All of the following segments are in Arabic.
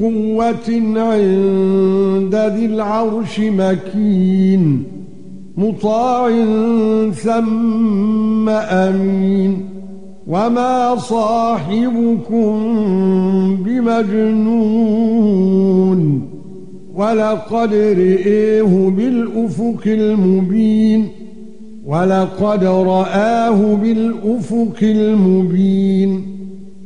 قوة عند ذي العرش مكين مطاع ثم أمين وما صاحبكم بمجنون ولقد رئيه بالأفق المبين ولقد رآه بالأفق المبين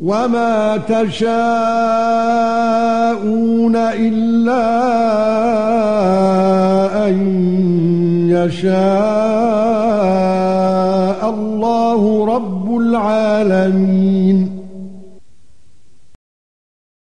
وما تشاءون الا ان يشاء الله رب العالمين